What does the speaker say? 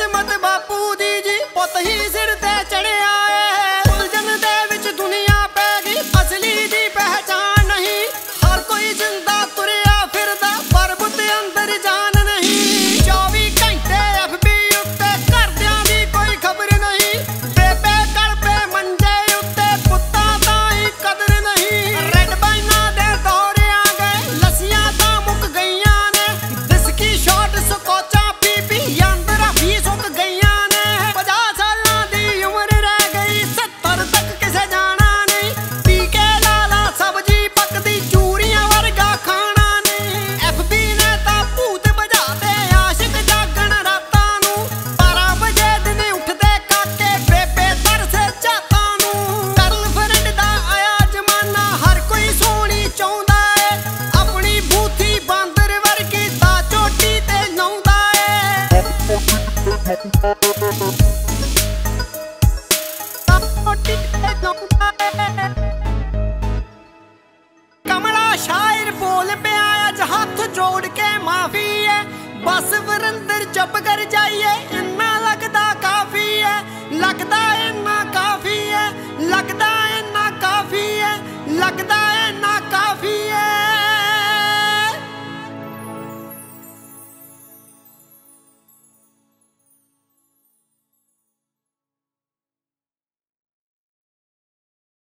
se mate, mate. कमला शायर बोल पे आया हाथ जोड़ के माफ़ी है। बस वरिंदर चुप कर जाइए